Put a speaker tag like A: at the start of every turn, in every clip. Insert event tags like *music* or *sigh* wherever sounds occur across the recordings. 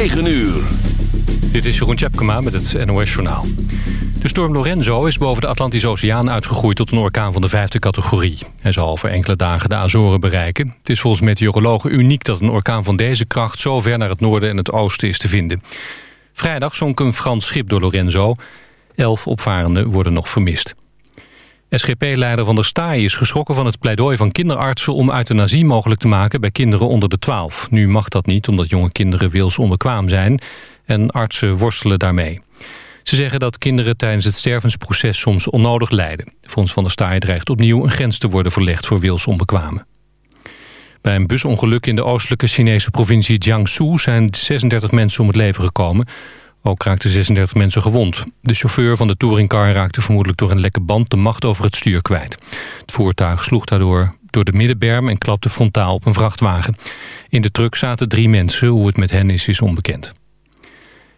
A: 9 uur.
B: Dit is Jeroen Tjepkema met het NOS Journaal. De storm Lorenzo is boven de Atlantische Oceaan uitgegroeid tot een orkaan van de vijfde categorie. Hij zal over enkele dagen de Azoren bereiken. Het is volgens meteorologen uniek dat een orkaan van deze kracht zo ver naar het noorden en het oosten is te vinden. Vrijdag zonk een Frans schip door Lorenzo. Elf opvarenden worden nog vermist. SGP-leider Van der Staaij is geschrokken van het pleidooi van kinderartsen... om euthanasie mogelijk te maken bij kinderen onder de 12. Nu mag dat niet, omdat jonge kinderen wilsonbekwaam zijn... en artsen worstelen daarmee. Ze zeggen dat kinderen tijdens het stervensproces soms onnodig lijden. Volgens Van der Staaij dreigt opnieuw een grens te worden verlegd voor wilsonbekwamen. Bij een busongeluk in de oostelijke Chinese provincie Jiangsu... zijn 36 mensen om het leven gekomen... Ook raakten 36 mensen gewond. De chauffeur van de touringcar raakte vermoedelijk door een lekke band de macht over het stuur kwijt. Het voertuig sloeg daardoor door de middenberm en klapte frontaal op een vrachtwagen. In de truck zaten drie mensen, hoe het met hen is, is onbekend.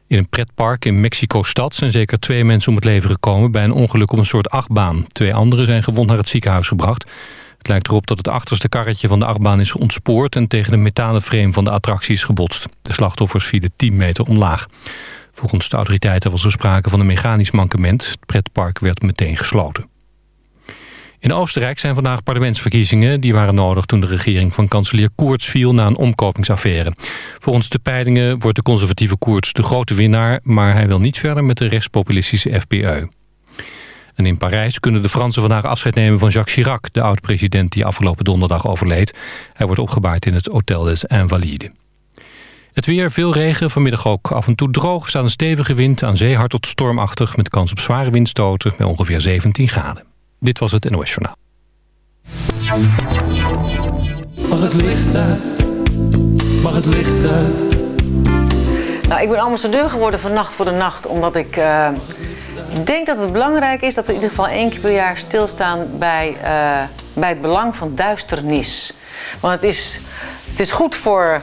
B: In een pretpark in Mexico-stad zijn zeker twee mensen om het leven gekomen... bij een ongeluk op een soort achtbaan. Twee anderen zijn gewond naar het ziekenhuis gebracht. Het lijkt erop dat het achterste karretje van de achtbaan is ontspoord... en tegen de metalen frame van de attractie is gebotst. De slachtoffers vielen 10 meter omlaag. Volgens de autoriteiten was er sprake van een mechanisch mankement. Het pretpark werd meteen gesloten. In Oostenrijk zijn vandaag parlementsverkiezingen. Die waren nodig toen de regering van kanselier Koerts viel na een omkopingsaffaire. Volgens de peilingen wordt de conservatieve Koerts de grote winnaar... maar hij wil niet verder met de rechtspopulistische FPE. En in Parijs kunnen de Fransen vandaag afscheid nemen van Jacques Chirac... de oud-president die afgelopen donderdag overleed. Hij wordt opgebaard in het Hotel des Invalides. Het weer, veel regen, vanmiddag ook af en toe droog. staat een stevige wind, aan zee hard tot stormachtig... met kans op zware windstoten bij ongeveer 17 graden. Dit was het NOS Journaal.
C: Mag het licht uit? Mag het licht uit?
D: Nou, ik ben ambassadeur geworden van Nacht voor de Nacht... omdat ik uh, denk dat het belangrijk is... dat we in ieder geval één keer per jaar stilstaan... bij, uh, bij het belang van duisternis. Want het is, het is goed voor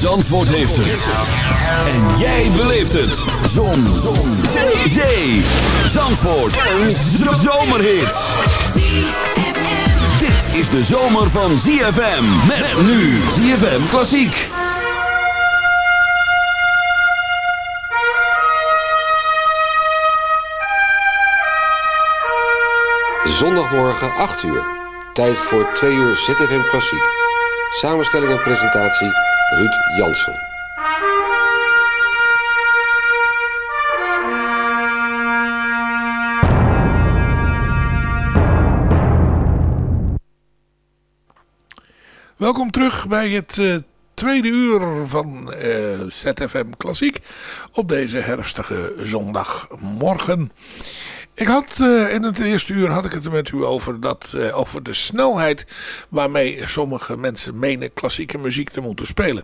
A: Zandvoort heeft het. En jij beleeft het. Zon. Zon. Zee. Zandvoort. Een zomerhit. Dit is de zomer van ZFM. Met nu ZFM Klassiek.
E: Zondagmorgen 8 uur. Tijd voor 2 uur ZFM Klassiek. Samenstelling en presentatie Ruud Jansen.
F: Welkom terug bij het uh, tweede uur van uh, eh, ZFM Klassiek op deze herfstige zondagmorgen. Ik had uh, in het eerste uur had ik het met u over, dat, uh, over de snelheid waarmee sommige mensen menen klassieke muziek te moeten spelen.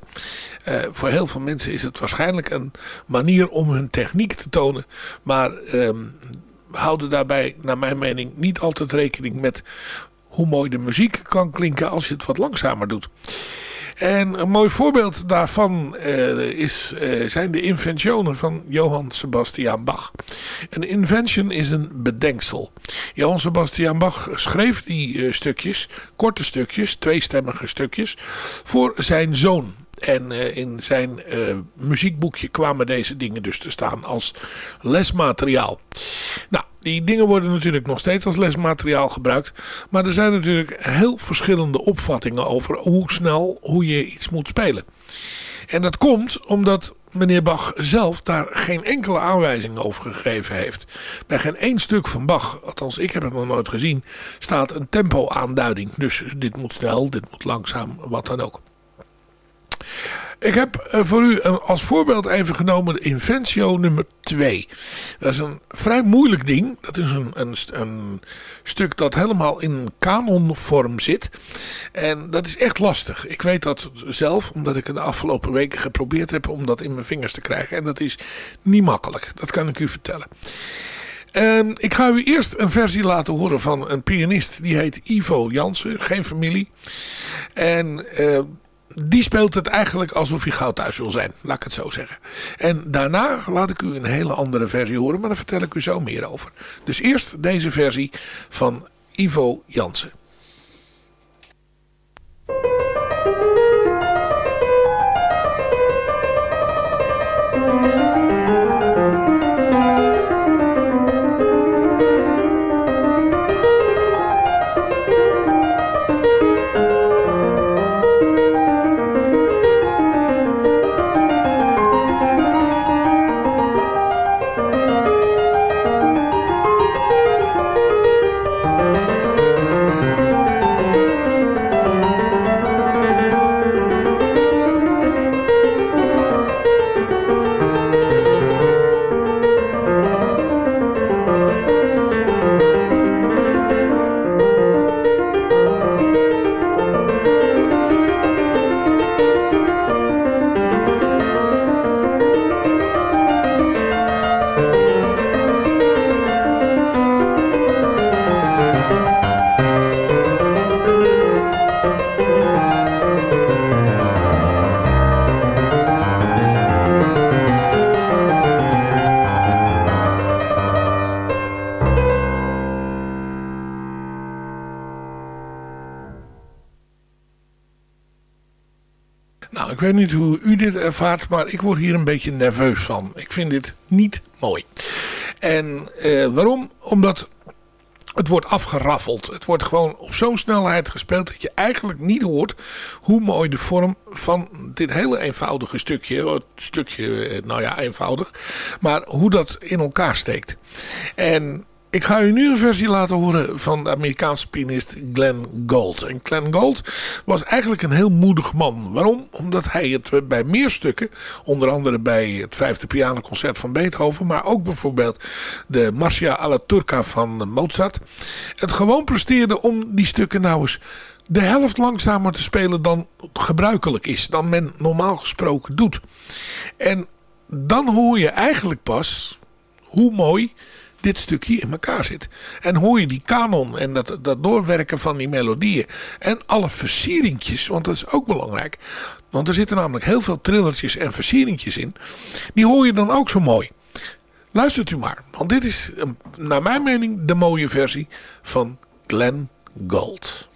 F: Uh, voor heel veel mensen is het waarschijnlijk een manier om hun techniek te tonen. Maar um, houden daarbij naar mijn mening niet altijd rekening met hoe mooi de muziek kan klinken als je het wat langzamer doet. En een mooi voorbeeld daarvan uh, is, uh, zijn de inventionen van Johann Sebastian Bach. Een invention is een bedenksel. Johann Sebastian Bach schreef die uh, stukjes, korte stukjes, tweestemmige stukjes, voor zijn zoon. En uh, in zijn uh, muziekboekje kwamen deze dingen dus te staan als lesmateriaal. Nou, die dingen worden natuurlijk nog steeds als lesmateriaal gebruikt. Maar er zijn natuurlijk heel verschillende opvattingen over hoe snel, hoe je iets moet spelen. En dat komt omdat meneer Bach zelf daar geen enkele aanwijzing over gegeven heeft. Bij geen één stuk van Bach, althans ik heb het nog nooit gezien, staat een tempo aanduiding. Dus dit moet snel, dit moet langzaam, wat dan ook. Ik heb eh, voor u als voorbeeld even genomen de Inventio nummer 2. Dat is een vrij moeilijk ding. Dat is een, een, een stuk dat helemaal in kanonvorm zit. En dat is echt lastig. Ik weet dat zelf, omdat ik het de afgelopen weken geprobeerd heb om dat in mijn vingers te krijgen. En dat is niet makkelijk. Dat kan ik u vertellen. Ehm, ik ga u eerst een versie laten horen van een pianist. Die heet Ivo Jansen, geen familie. En uh, die speelt het eigenlijk alsof hij gauw thuis wil zijn. Laat ik het zo zeggen. En daarna laat ik u een hele andere versie horen. Maar daar vertel ik u zo meer over. Dus eerst deze versie van Ivo Jansen. Hoe u dit ervaart, maar ik word hier een beetje nerveus van. Ik vind dit niet mooi. En eh, waarom? Omdat het wordt afgeraffeld. Het wordt gewoon op zo'n snelheid gespeeld dat je eigenlijk niet hoort hoe mooi de vorm van dit hele eenvoudige stukje, het stukje, eh, nou ja, eenvoudig, maar hoe dat in elkaar steekt. En ik ga u nu een versie laten horen van de Amerikaanse pianist Glenn Gould. En Glenn Gould was eigenlijk een heel moedig man. Waarom? Omdat hij het bij meer stukken, onder andere bij het vijfde pianoconcert van Beethoven, maar ook bijvoorbeeld de Marcia alla Turca van Mozart, het gewoon presteerde om die stukken nou eens de helft langzamer te spelen dan gebruikelijk is, dan men normaal gesproken doet. En dan hoor je eigenlijk pas hoe mooi dit stukje in elkaar zit. En hoor je die kanon en dat, dat doorwerken van die melodieën. En alle versieringjes, want dat is ook belangrijk. Want er zitten namelijk heel veel trillertjes en versieringjes in. Die hoor je dan ook zo mooi. Luistert u maar, want dit is naar mijn mening de mooie versie van Glenn Gould.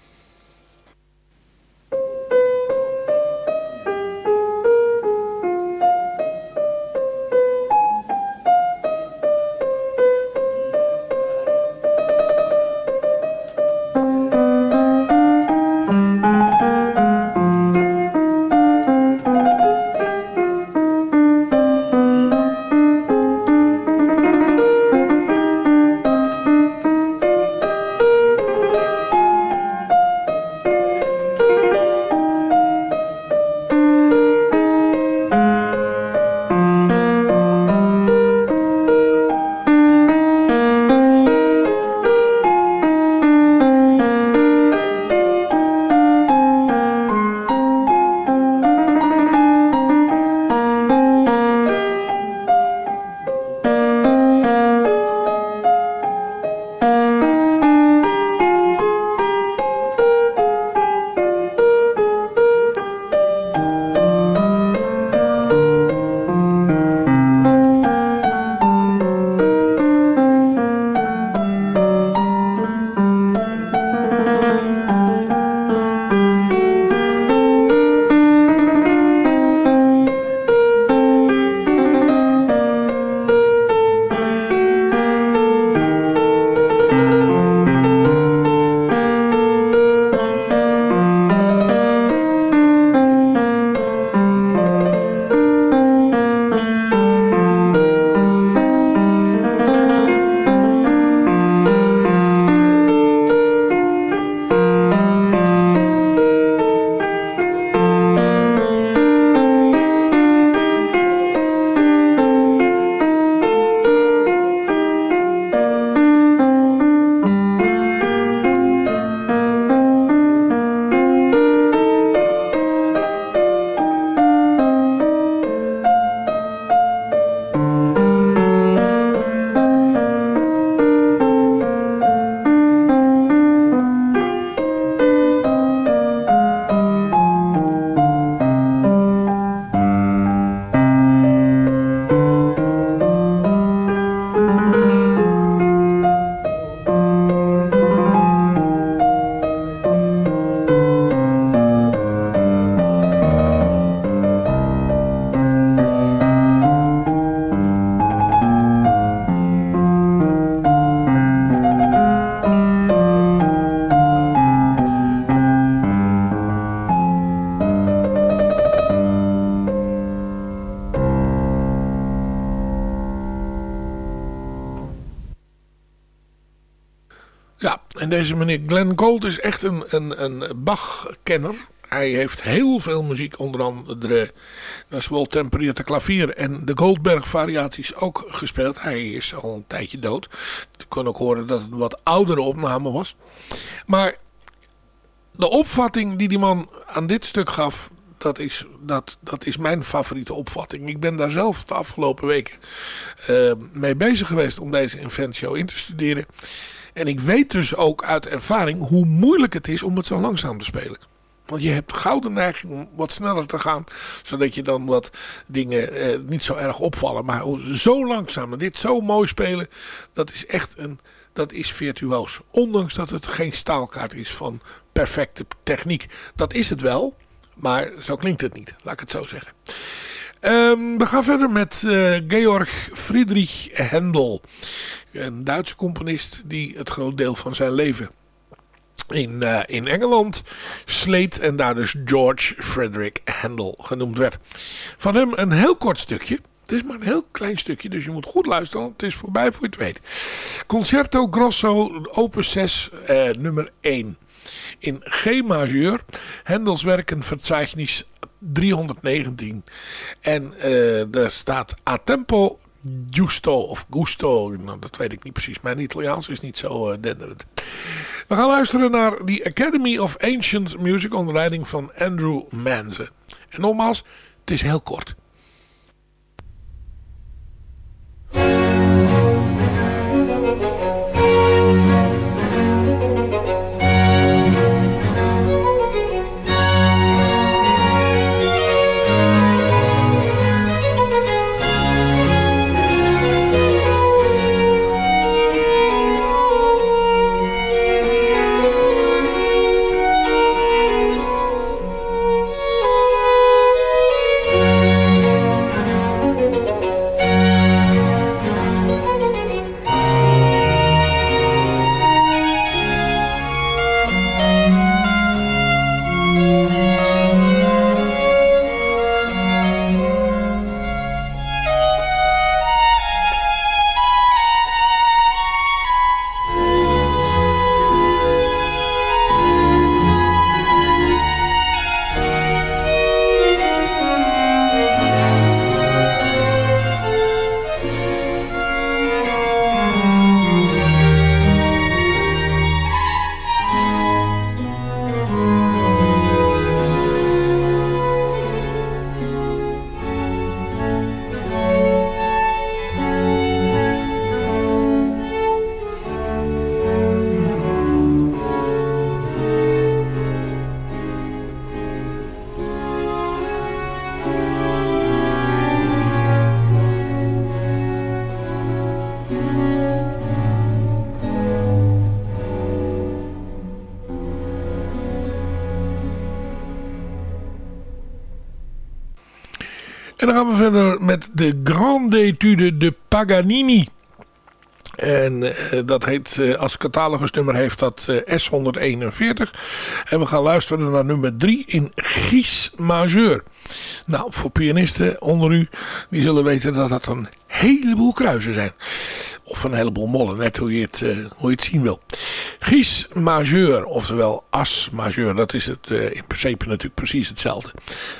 F: Meneer Glenn Gould is echt een, een, een Bach-kenner. Hij heeft heel veel muziek, onder andere de zowel temperierte klavier en de Goldberg-variaties ook gespeeld. Hij is al een tijdje dood. Ik kon ook horen dat het een wat oudere opname was. Maar de opvatting die die man aan dit stuk gaf, dat is, dat, dat is mijn favoriete opvatting. Ik ben daar zelf de afgelopen weken uh, mee bezig geweest om deze Inventio in te studeren. En ik weet dus ook uit ervaring hoe moeilijk het is om het zo langzaam te spelen. Want je hebt gouden neiging om wat sneller te gaan. Zodat je dan wat dingen eh, niet zo erg opvallen. Maar zo langzaam en dit zo mooi spelen. Dat is echt een, dat is virtuoos. Ondanks dat het geen staalkaart is van perfecte techniek. Dat is het wel. Maar zo klinkt het niet. Laat ik het zo zeggen. Um, we gaan verder met uh, Georg Friedrich Händel. Een Duitse componist die het groot deel van zijn leven in, uh, in Engeland sleet en daar dus George Frederick Handel genoemd werd. Van hem een heel kort stukje. Het is maar een heel klein stukje, dus je moet goed luisteren, want het is voorbij voor je het weet. Concerto Grosso, opus 6, uh, nummer 1. In G majeur, Hendels werken verzeichnis 319. En uh, daar staat a tempo giusto of gusto, nou, dat weet ik niet precies. Mijn Italiaans is niet zo uh, denderend. We gaan luisteren naar The Academy of Ancient Music onder leiding van Andrew Manze. En nogmaals, het is heel kort. Dan gaan we verder met de Grande Etude de Paganini. En uh, dat heet, uh, als catalogusnummer heeft dat uh, S141. En we gaan luisteren naar nummer 3 in Gis majeur. Nou, voor pianisten onder u, die zullen weten dat dat een heleboel kruisen zijn. Of een heleboel mollen, net hoe je het, hoe je het zien wil. Gis majeur, oftewel as majeur, dat is het uh, in principe natuurlijk precies hetzelfde.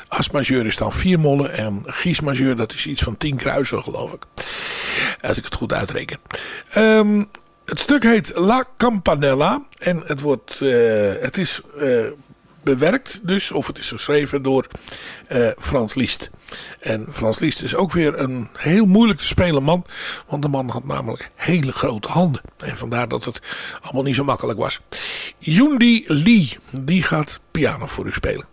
F: As majeur is dan vier mollen en gis majeur dat is iets van tien kruisen geloof ik. Als ik het goed uitreken. Um, het stuk heet La Campanella en het, wordt, uh, het is uh, bewerkt dus, of het is geschreven door Frans Liest. En Frans Liest is ook weer een heel moeilijk te spelen man, want de man had namelijk hele grote handen. En vandaar dat het allemaal niet zo makkelijk was. Yundi Lee, die gaat piano voor u spelen.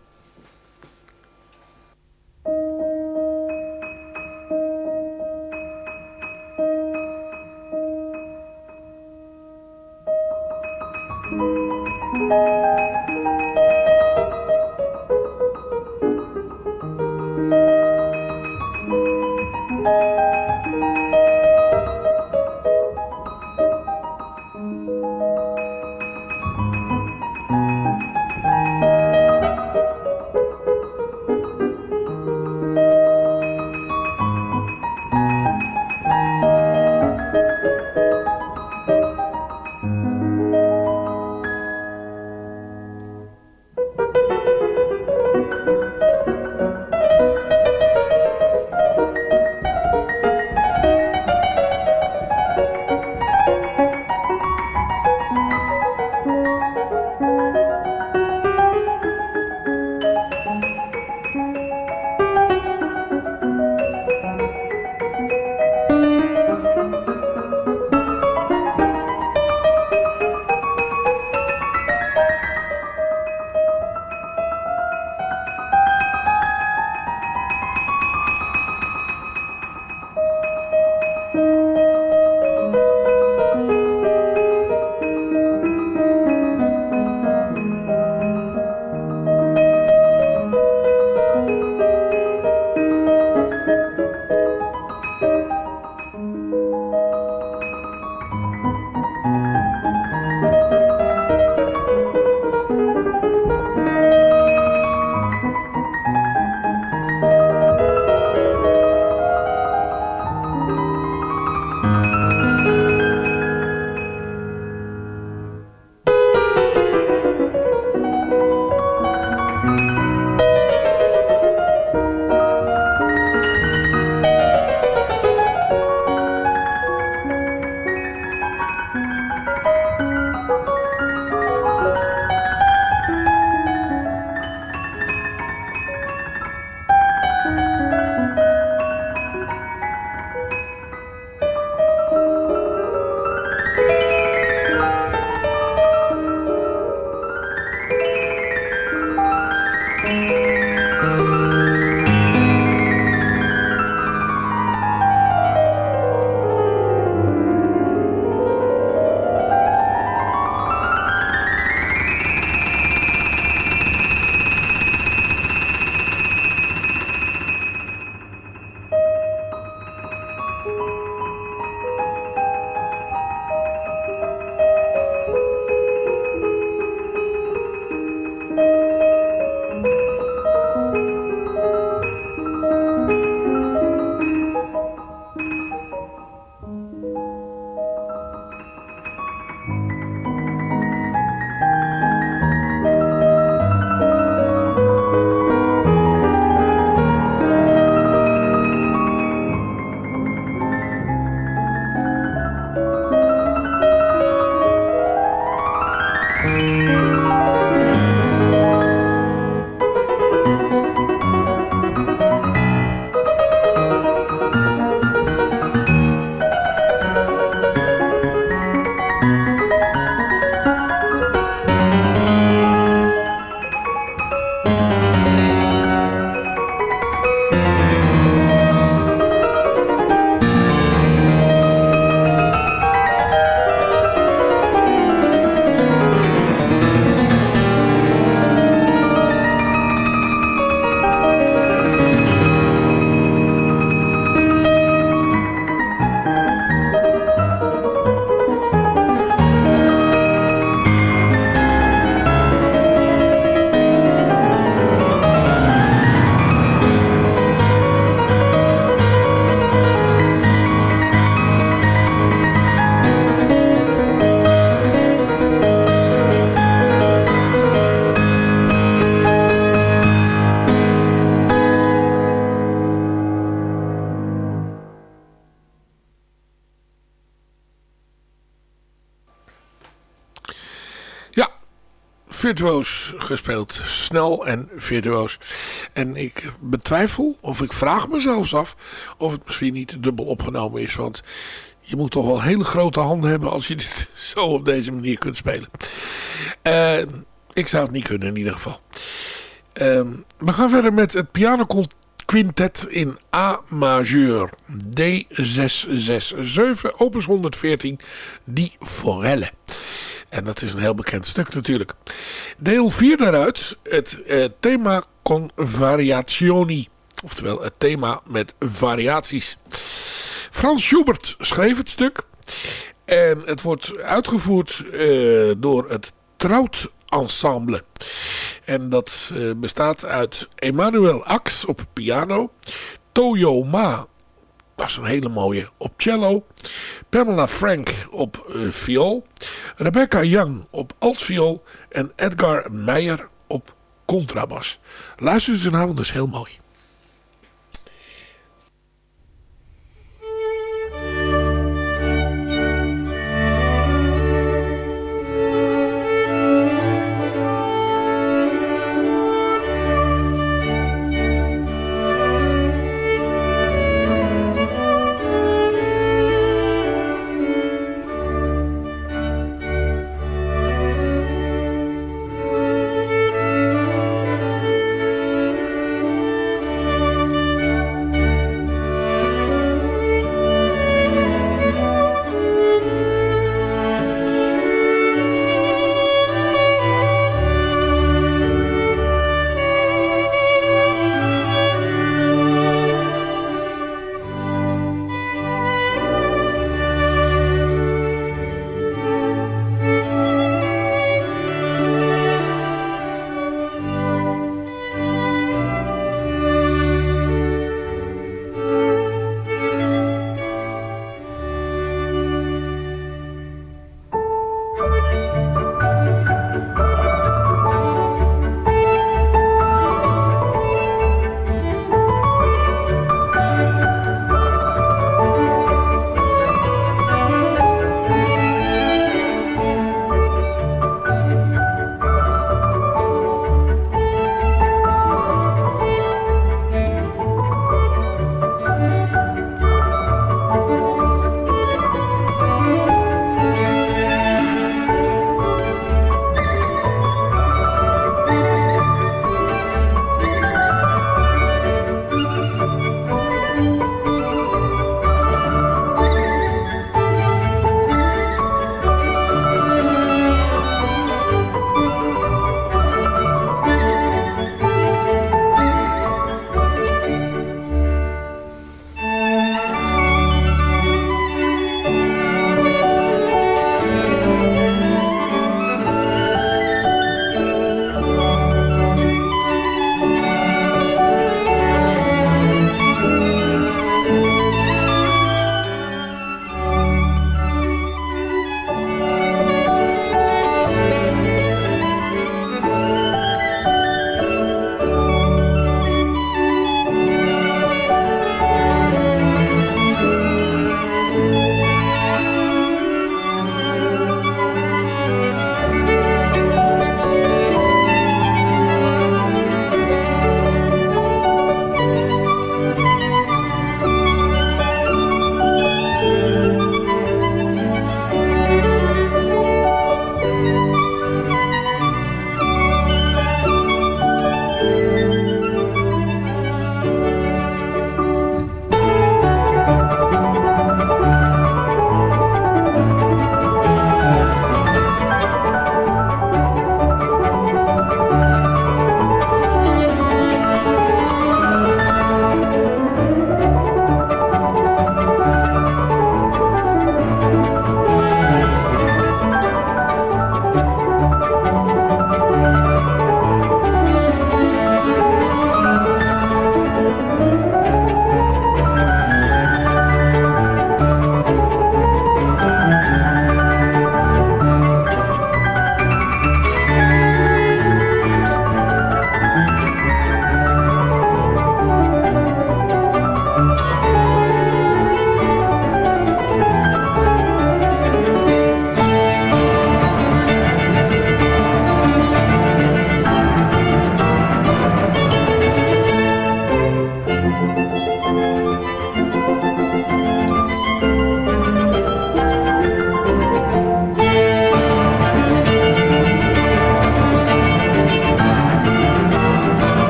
F: Virtuoos gespeeld. Snel en virtuoos. En ik betwijfel, of ik vraag me zelfs af, of het misschien niet dubbel opgenomen is. Want je moet toch wel hele grote handen hebben als je dit *laughs* zo op deze manier kunt spelen. Uh, ik zou het niet kunnen in ieder geval. Uh, we gaan verder met het pianoquintet in A majeur. D667, opus 114, Die Forelle. En dat is een heel bekend stuk natuurlijk. Deel 4 daaruit, het eh, thema con variazioni. Oftewel het thema met variaties. Frans Schubert schreef het stuk. En het wordt uitgevoerd uh, door het Trout Ensemble. En dat uh, bestaat uit Emmanuel Ax op piano. Toyo Ma dat is een hele mooie op cello. Pamela Frank op uh, viool. Rebecca Young op altviool. En Edgar Meijer op contrabas. Luister u vanavond, dat is heel mooi.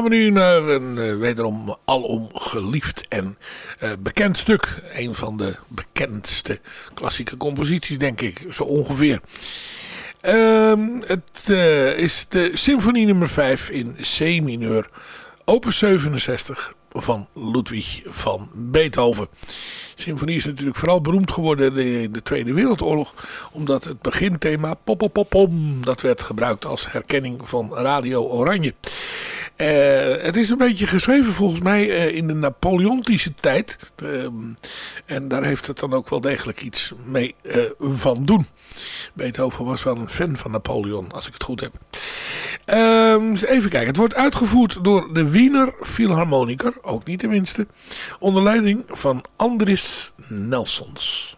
F: Gaan we nu naar een uh, wederom alom geliefd en uh, bekend stuk. Een van de bekendste klassieke composities, denk ik, zo ongeveer. Uh, het uh, is de symfonie nummer 5 in C-mineur, opus 67 van Ludwig van Beethoven. De symfonie is natuurlijk vooral beroemd geworden in de Tweede Wereldoorlog. Omdat het beginthema pop, pop, pop, dat werd gebruikt als herkenning van Radio Oranje. Uh, het is een beetje geschreven volgens mij uh, in de Napoleontische tijd. Uh, en daar heeft het dan ook wel degelijk iets mee eh, van doen. Beethoven was wel een fan van Napoleon, als ik het goed heb. Ehm, even kijken. Het wordt uitgevoerd door de Wiener Philharmoniker, ook niet de minste. Onder leiding van Andris Nelsons.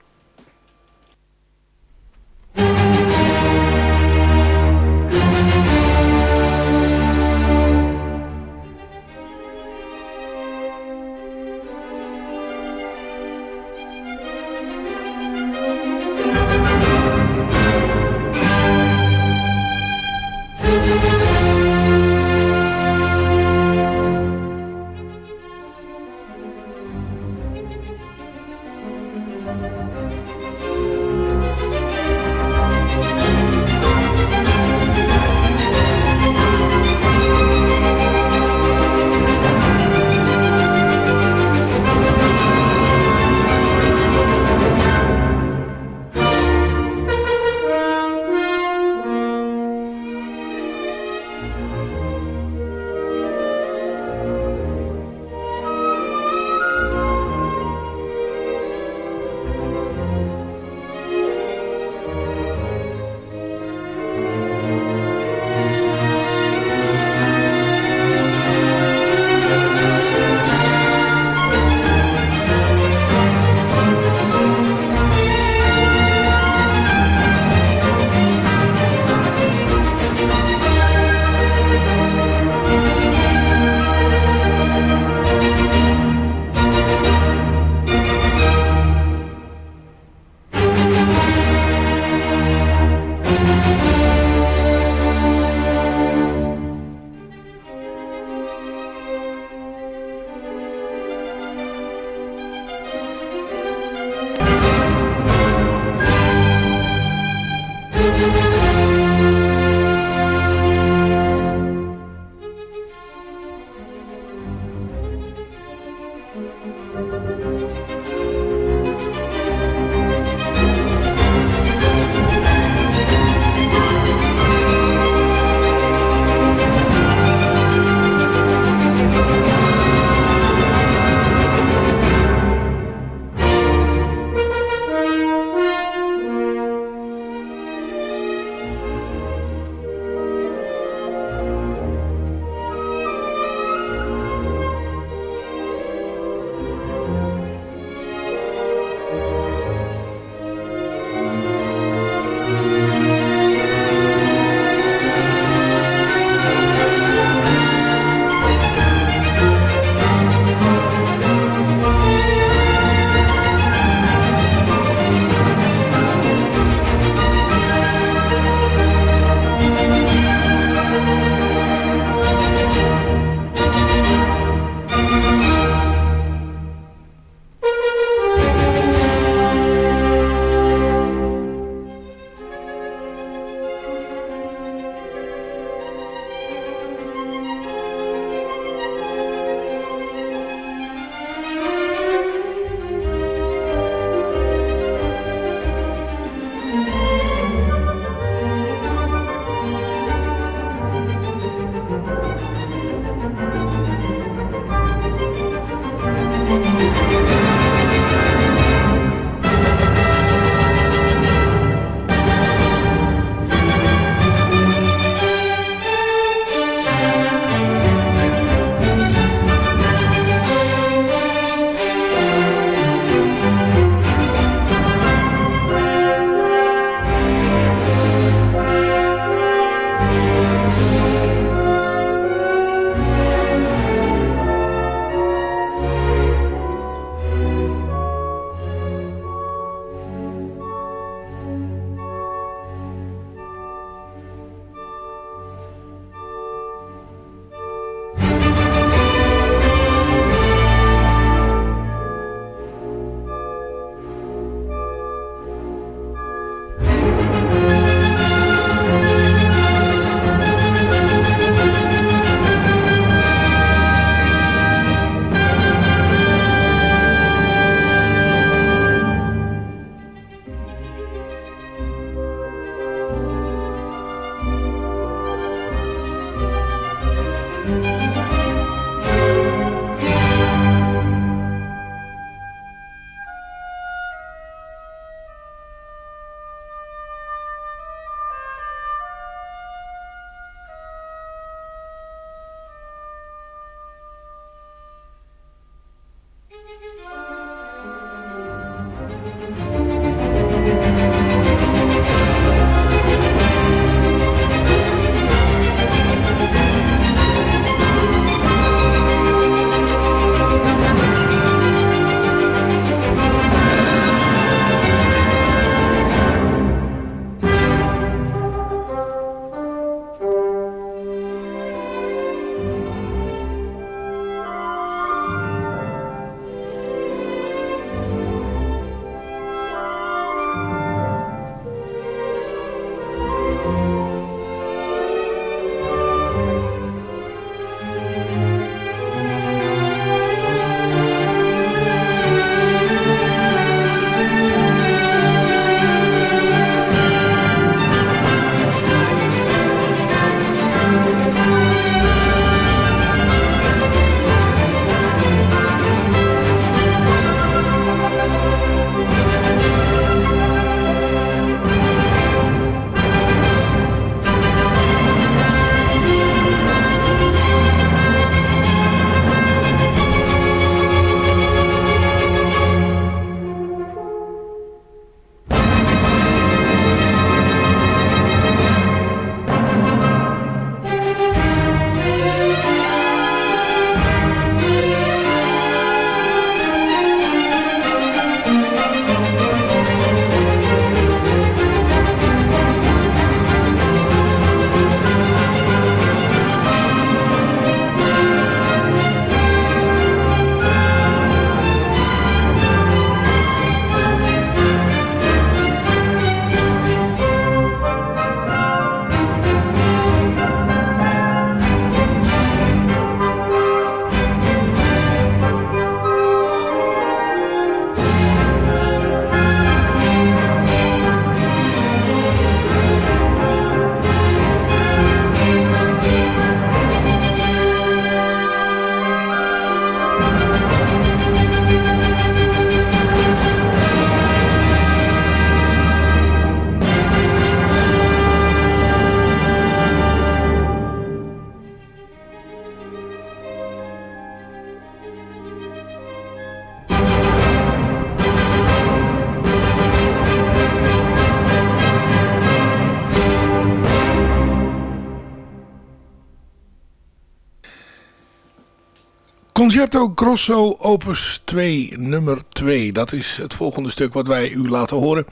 F: Concerto Grosso opus 2 nummer 2. Dat is het volgende stuk wat wij u laten horen.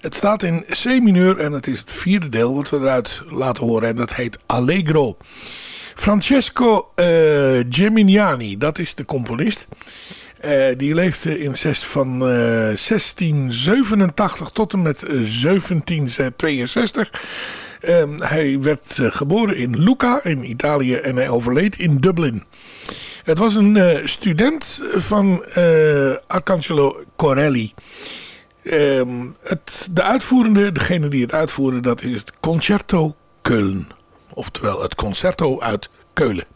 F: Het staat in C-mineur en het is het vierde deel wat we eruit laten horen. En dat heet Allegro. Francesco uh, Geminiani, dat is de componist. Uh, die leefde in zes, van uh, 1687 tot en met 1762. Um, hij werd geboren in Lucca in Italië en hij overleed in Dublin. Het was een uh, student van uh, Arcangelo Corelli. Het, de uitvoerende, degene die het uitvoerde, dat is het Concerto Köln. Oftewel het Concerto uit Keulen.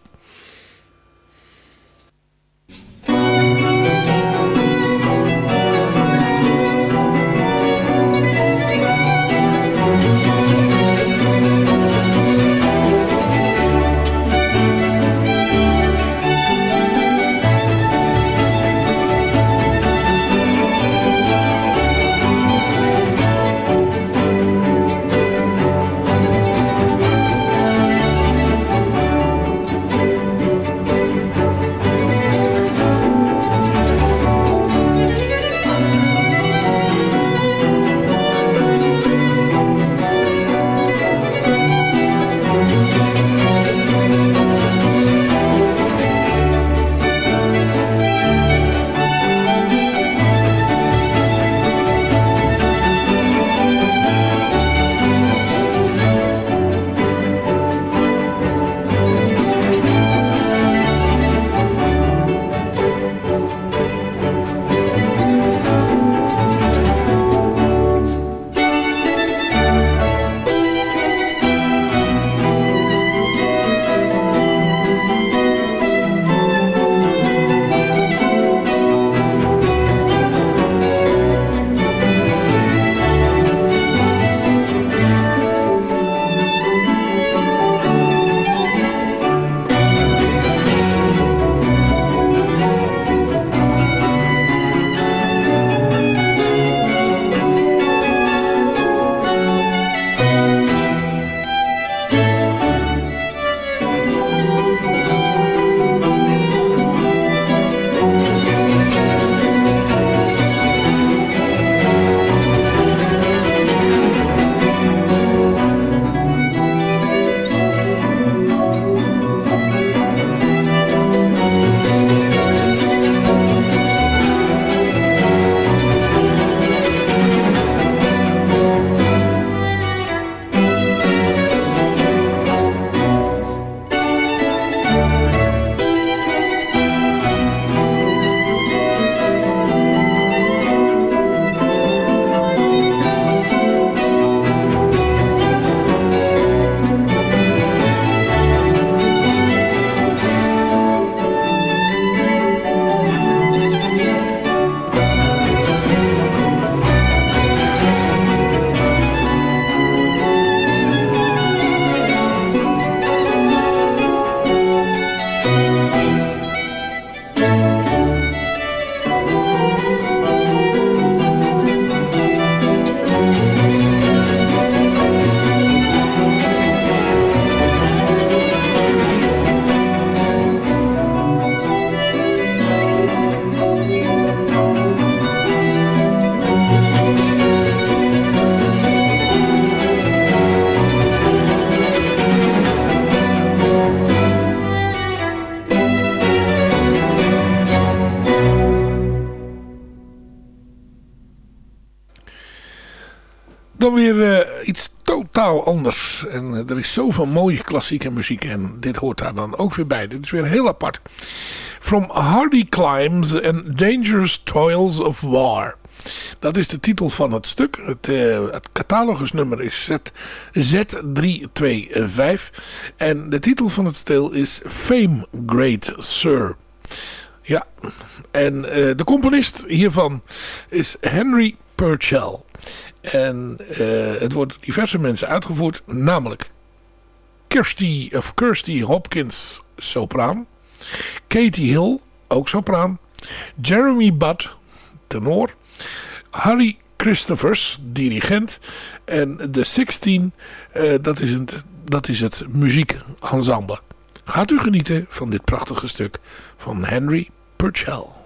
F: Dan weer uh, iets totaal anders. En uh, er is zoveel mooie klassieke muziek en dit hoort daar dan ook weer bij. Dit is weer heel apart. From Hardy Climbs and Dangerous Toils of War. Dat is de titel van het stuk. Het, uh, het catalogusnummer is Z, Z325. En de titel van het stil is Fame Great Sir. Ja, en de componist hiervan is Henry Purcell. En uh, het wordt diverse mensen uitgevoerd. Namelijk Kirsty, of Kirsty Hopkins, sopraan. Katie Hill, ook sopraan. Jeremy Budd, tenor. Harry Christophers, dirigent. En de 16, uh, dat, is het, dat is het muziekensemble. gaat u genieten van dit prachtige stuk van Henry Purcell.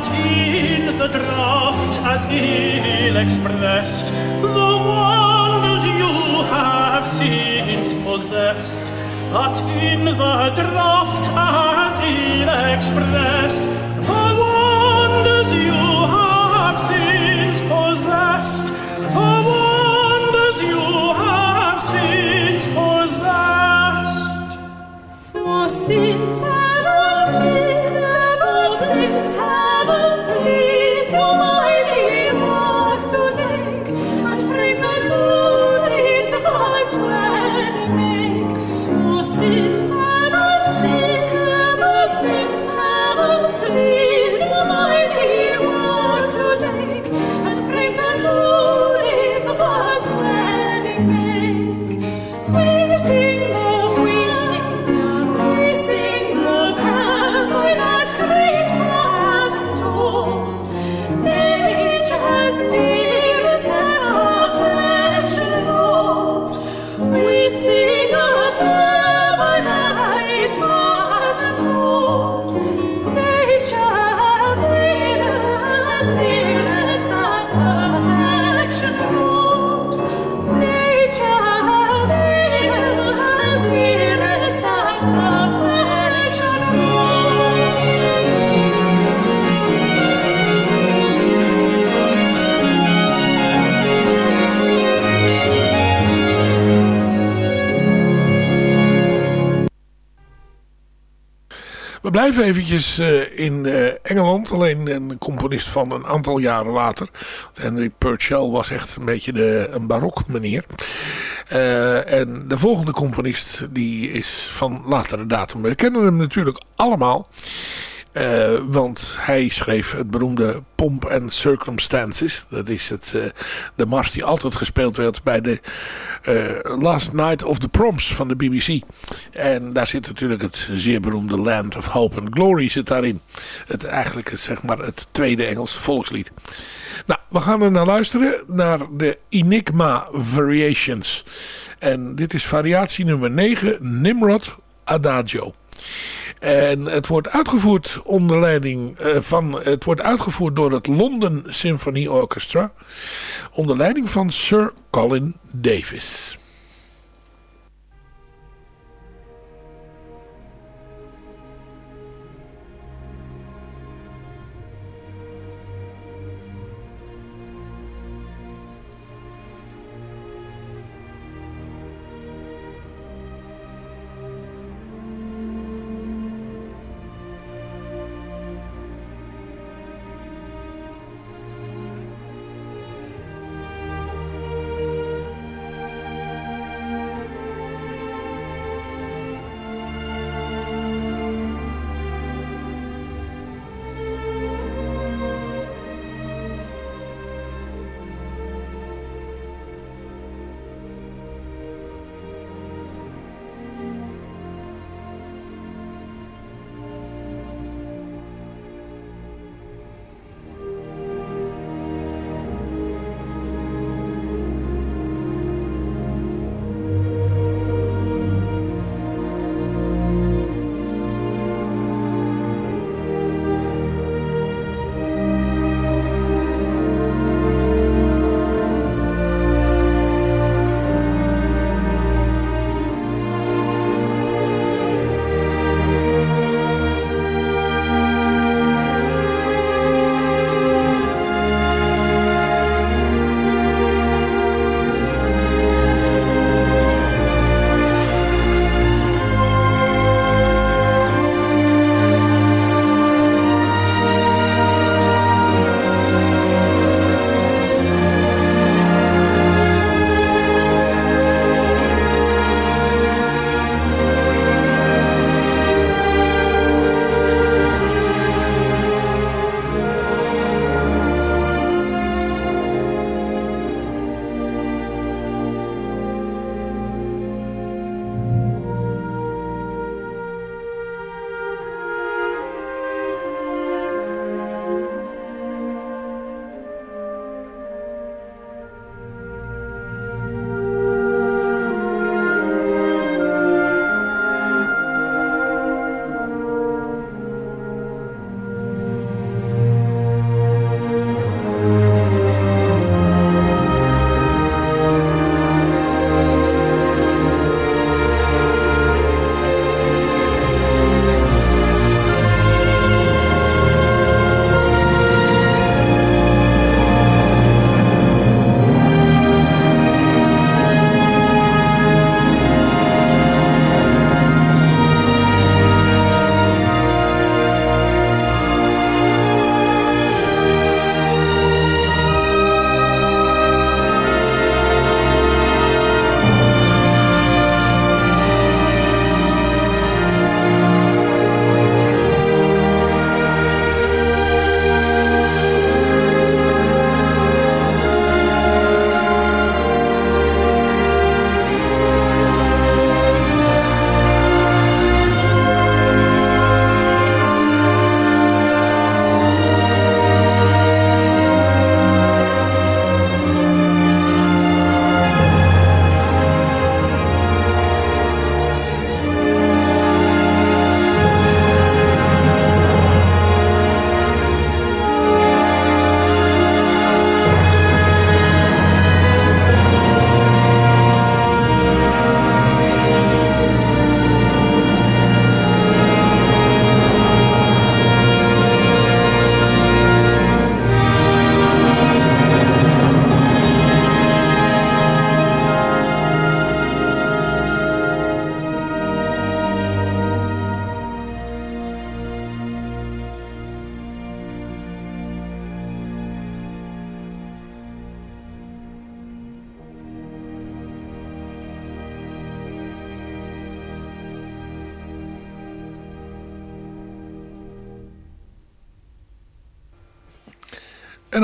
G: But in the draft as ill expressed, the wonders you have since possessed. But in the draft as ill expressed, the wonders you have since
F: Blijven eventjes eh, in eh, Engeland. Alleen een componist van een aantal jaren later. Henry Purcell was echt een beetje de, een barok meneer. Eh, en de volgende componist die is van latere datum. We kennen hem natuurlijk allemaal. Eh, want hij schreef het beroemde Pomp and Circumstances. Dat is het, eh, de mars die altijd gespeeld werd bij de eh, Last Night of the Proms van de BBC. En daar zit natuurlijk het zeer beroemde Land of Hope and Glory zit daarin. Het, eigenlijk het, zeg maar het tweede Engelse volkslied. Nou, we gaan er naar luisteren. Naar de Enigma Variations. En dit is variatie nummer 9. Nimrod Adagio. En het wordt uitgevoerd onder leiding eh, van. Het wordt uitgevoerd door het London Symphony Orchestra. Onder leiding van Sir Colin Davis.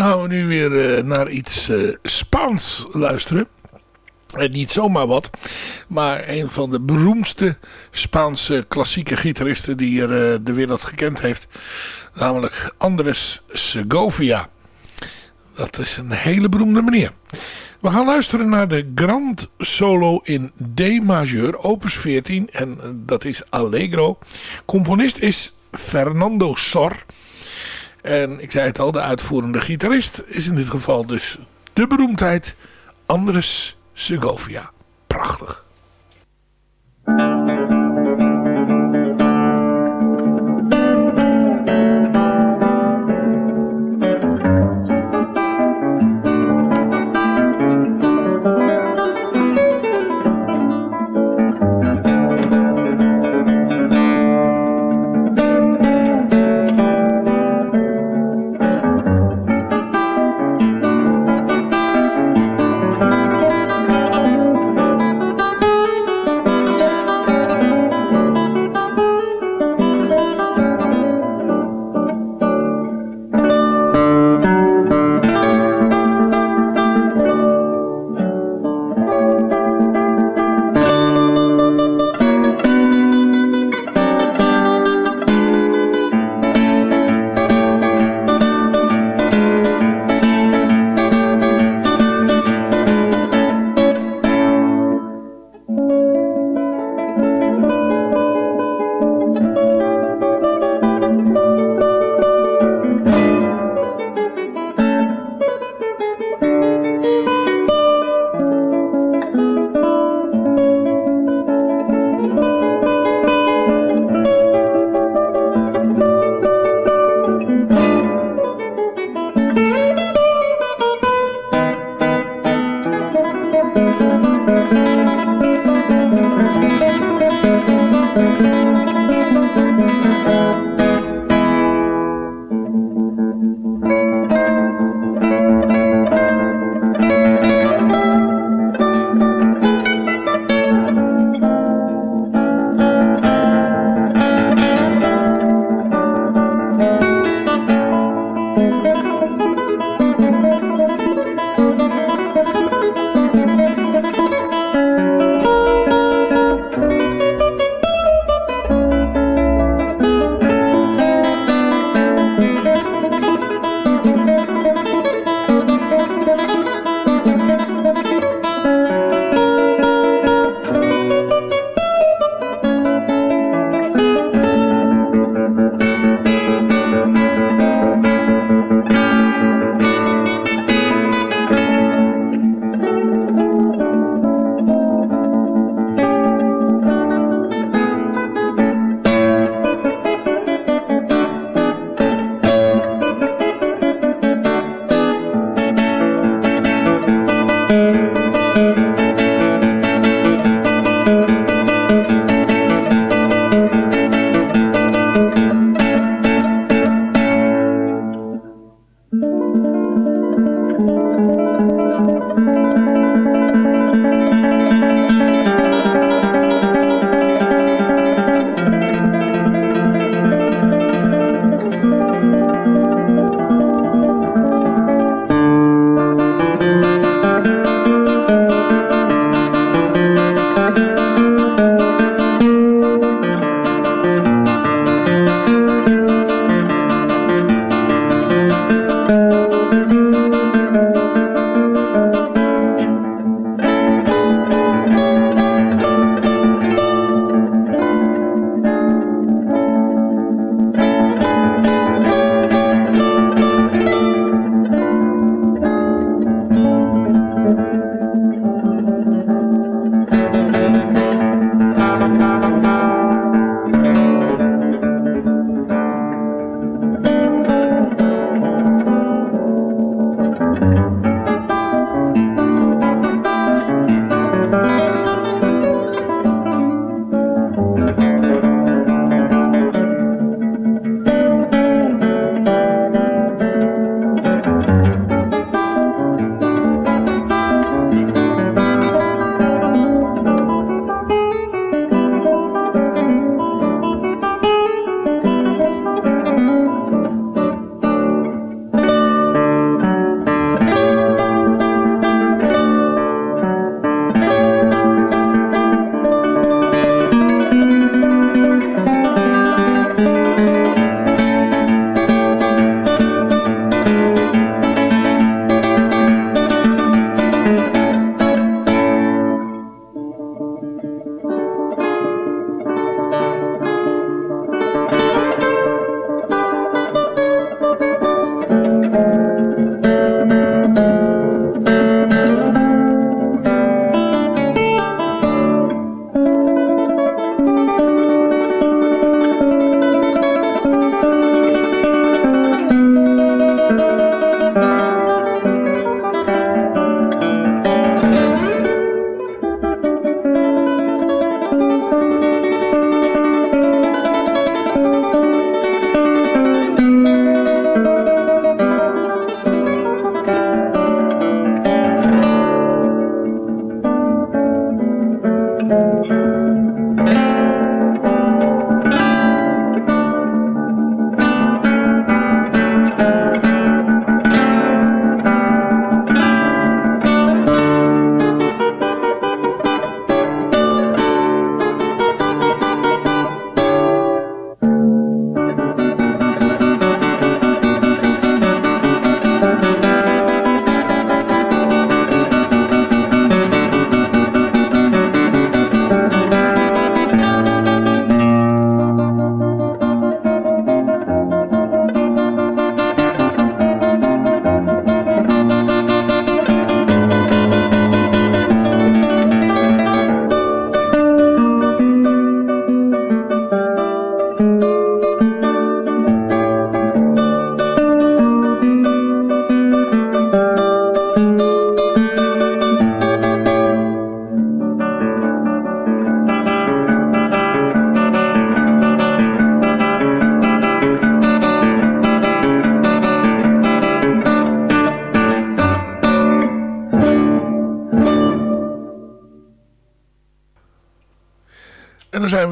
F: Gaan we nu weer eh, naar iets eh, Spaans luisteren. En niet zomaar wat, maar een van de beroemdste Spaanse klassieke gitaristen die er eh, de wereld gekend heeft. Namelijk Andres Segovia. Dat is een hele beroemde meneer. We gaan luisteren naar de Grand Solo in D majeur, opus 14. En dat is Allegro. Componist is Fernando Sor. En ik zei het al, de uitvoerende gitarist is in dit geval dus de beroemdheid Andres Segovia. Prachtig.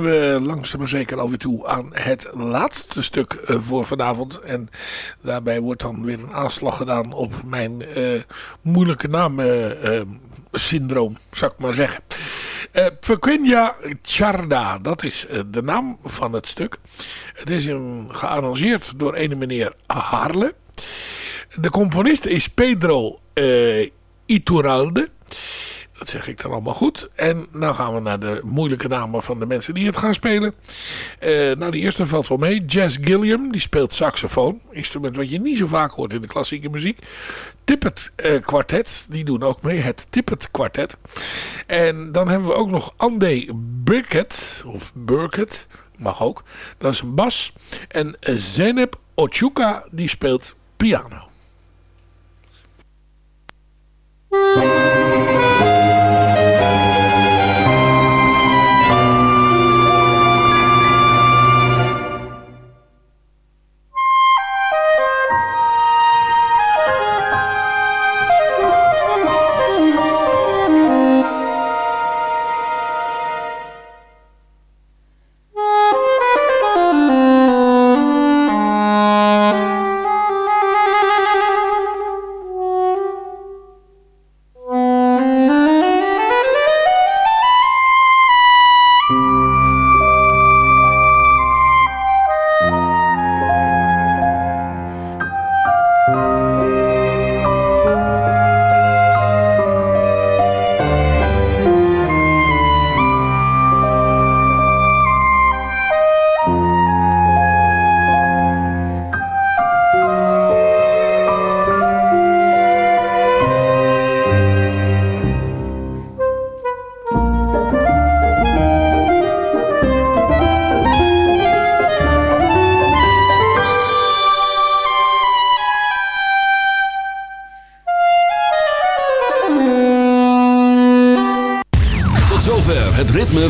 F: We langzaam maar zeker alweer toe aan het laatste stuk eh, voor vanavond. En daarbij wordt dan weer een aanslag gedaan op mijn eh, moeilijke naam eh, zou ik maar zeggen. Pequeña Charda, dat is de naam van het stuk. Het is een, gearrangeerd door ene meneer Harle. De componist is Pedro Iturralde. Dat zeg ik dan allemaal goed. En nou gaan we naar de moeilijke namen van de mensen die het gaan spelen. Eh, nou, die eerste valt wel mee. Jazz Gilliam, die speelt saxofoon. Instrument wat je niet zo vaak hoort in de klassieke muziek. Tippet eh, Quartet, die doen ook mee. Het Tippet Quartet. En dan hebben we ook nog Andy Burkett, of Burkett, mag ook. Dat is een bas. En eh, Zenep Ochuka, die speelt piano.